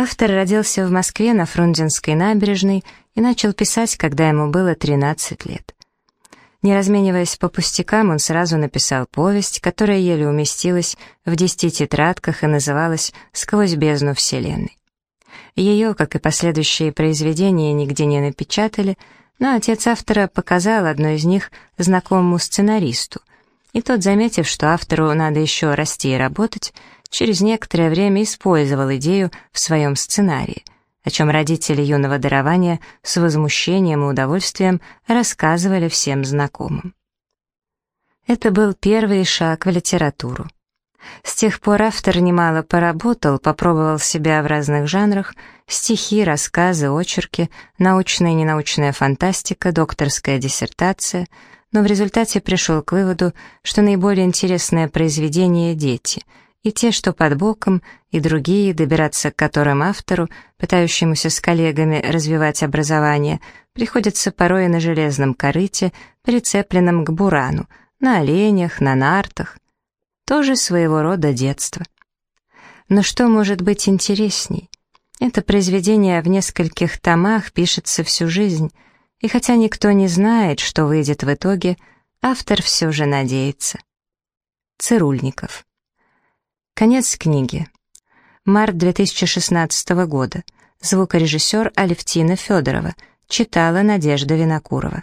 Автор родился в Москве на Фрунзенской набережной и начал писать, когда ему было 13 лет. Не размениваясь по пустякам, он сразу написал повесть, которая еле уместилась в десяти тетрадках и называлась «Сквозь бездну Вселенной». Ее, как и последующие произведения, нигде не напечатали, но отец автора показал одно из них знакомому сценаристу, и тот, заметив, что автору надо еще расти и работать, через некоторое время использовал идею в своем сценарии — о чем родители юного дарования с возмущением и удовольствием рассказывали всем знакомым. Это был первый шаг в литературу. С тех пор автор немало поработал, попробовал себя в разных жанрах, стихи, рассказы, очерки, научная и ненаучная фантастика, докторская диссертация, но в результате пришел к выводу, что наиболее интересное произведение — дети — и те, что под боком, и другие, добираться к которым автору, пытающемуся с коллегами развивать образование, приходится порой на железном корыте, прицепленном к бурану, на оленях, на нартах. Тоже своего рода детство. Но что может быть интересней? Это произведение в нескольких томах пишется всю жизнь, и хотя никто не знает, что выйдет в итоге, автор все же надеется. Цирульников Конец книги. Март 2016 года. Звукорежиссер Алевтина Федорова. Читала Надежда Винокурова.